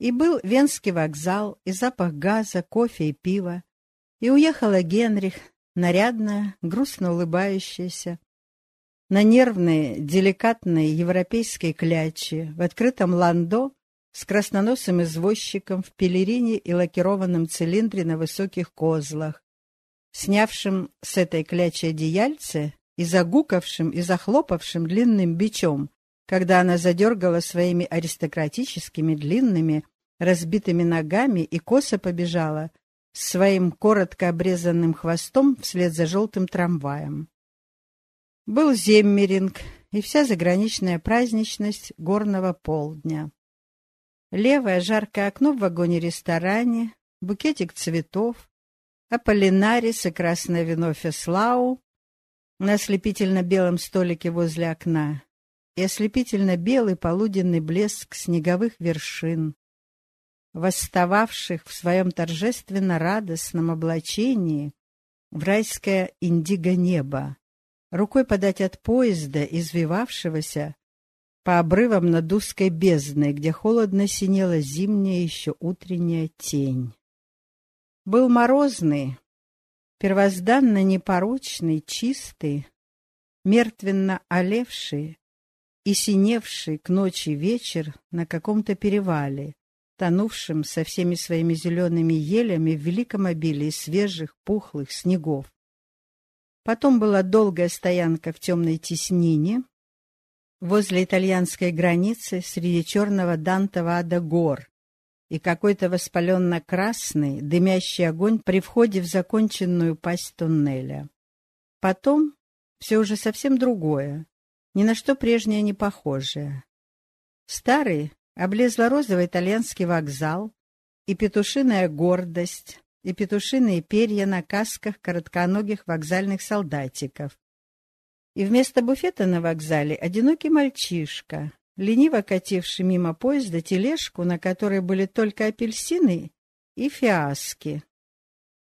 И был Венский вокзал, и запах газа, кофе и пива. И уехала Генрих, нарядная, грустно улыбающаяся, на нервные, деликатные европейские клячи в открытом ландо с красноносым извозчиком в пелерине и лакированном цилиндре на высоких козлах, снявшим с этой клячи одеяльце и загукавшим и захлопавшим длинным бичом, когда она задергала своими аристократическими длинными разбитыми ногами и косо побежала своим коротко обрезанным хвостом вслед за желтым трамваем. Был Земмеринг и вся заграничная праздничность горного полдня. Левое жаркое окно в вагоне-ресторане, букетик цветов, аполлинарис и красное вино феслау на ослепительно-белом столике возле окна и ослепительно-белый полуденный блеск снеговых вершин, восстававших в своем торжественно-радостном облачении в райское индиго-небо, рукой подать от поезда, извивавшегося по обрывам над узкой бездной, где холодно синела зимняя еще утренняя тень. Был морозный, первозданно непорочный, чистый, мертвенно олевший и синевший к ночи вечер на каком-то перевале, тонувшим со всеми своими зелеными елями в великом обилии свежих, пухлых снегов. Потом была долгая стоянка в темной теснине возле итальянской границы среди черного дантова ада гор и какой-то воспаленно-красный, дымящий огонь при входе в законченную пасть туннеля. Потом все уже совсем другое, ни на что прежнее не похожее. Старый, облезло-розовый итальянский вокзал и петушиная гордость, и петушиные перья на касках коротконогих вокзальных солдатиков. И вместо буфета на вокзале одинокий мальчишка, лениво кативший мимо поезда тележку, на которой были только апельсины и фиаски.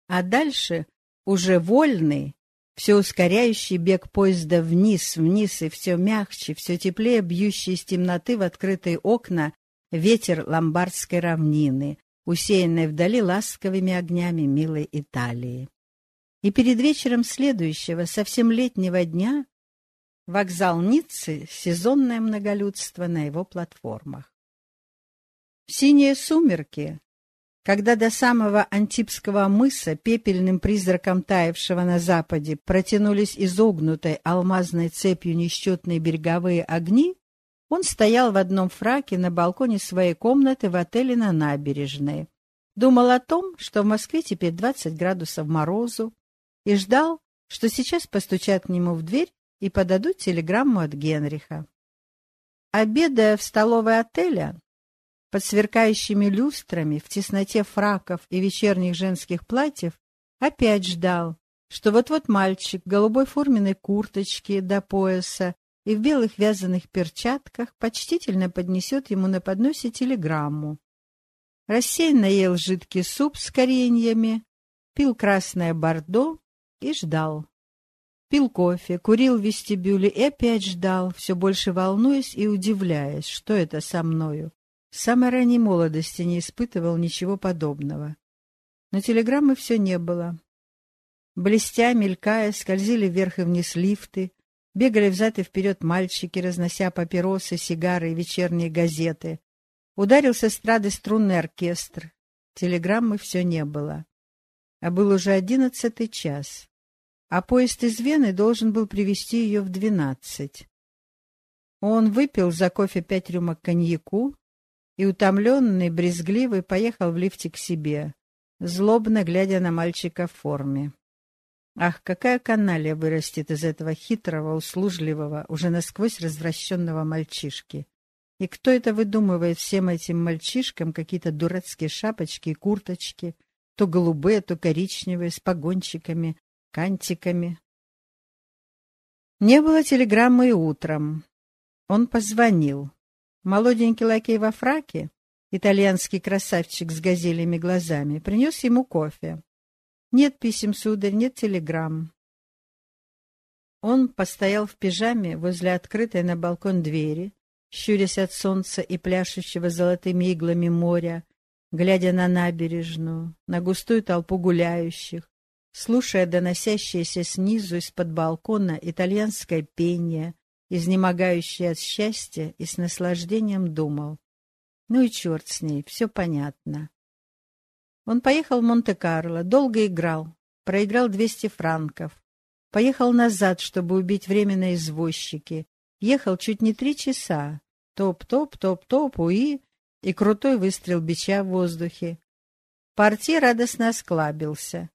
А дальше уже вольный, все ускоряющий бег поезда вниз, вниз и все мягче, все теплее бьющий из темноты в открытые окна ветер ломбардской равнины, усеянной вдали ласковыми огнями милой Италии. И перед вечером следующего, совсем летнего дня, вокзал Ниццы — сезонное многолюдство на его платформах. В синие сумерки, когда до самого Антипского мыса, пепельным призраком таявшего на западе, протянулись изогнутой алмазной цепью несчетные береговые огни, он стоял в одном фраке на балконе своей комнаты в отеле на набережной. Думал о том, что в Москве теперь 20 градусов морозу, и ждал, что сейчас постучат к нему в дверь и подадут телеграмму от Генриха. Обедая в столовой отеля, под сверкающими люстрами, в тесноте фраков и вечерних женских платьев, опять ждал, что вот-вот мальчик в голубой форменной курточке до пояса и в белых вязаных перчатках почтительно поднесет ему на подносе телеграмму. Рассеянно ел жидкий суп с кореньями, пил красное бордо и ждал. Пил кофе, курил в вестибюле и опять ждал, все больше волнуясь и удивляясь, что это со мною. С самой ранней молодости не испытывал ничего подобного. Но телеграммы все не было. Блестя, мелькая, скользили вверх и вниз лифты, Бегали взад и вперед мальчики, разнося папиросы, сигары и вечерние газеты. Ударился эстрады струнный оркестр. Телеграммы все не было. А был уже одиннадцатый час. А поезд из Вены должен был привести ее в двенадцать. Он выпил за кофе пять рюмок коньяку и, утомленный, брезгливый, поехал в лифте к себе, злобно глядя на мальчика в форме. Ах, какая каналья вырастет из этого хитрого, услужливого, уже насквозь развращенного мальчишки! И кто это выдумывает всем этим мальчишкам какие-то дурацкие шапочки и курточки, то голубые, то коричневые, с погончиками, кантиками? Не было телеграммы и утром. Он позвонил. Молоденький лакей во фраке, итальянский красавчик с газелями глазами, принес ему кофе. Нет писем, сударь, нет телеграмм. Он постоял в пижаме возле открытой на балкон двери, щурясь от солнца и пляшущего золотыми иглами моря, глядя на набережную, на густую толпу гуляющих, слушая доносящееся снизу из-под балкона итальянское пение, изнемогающее от счастья, и с наслаждением думал. Ну и черт с ней, все понятно. Он поехал в Монте-Карло, долго играл, проиграл 200 франков. Поехал назад, чтобы убить время на извозчике. Ехал чуть не три часа. Топ-топ, топ-топ, уи, и крутой выстрел бича в воздухе. Партия радостно осклабился.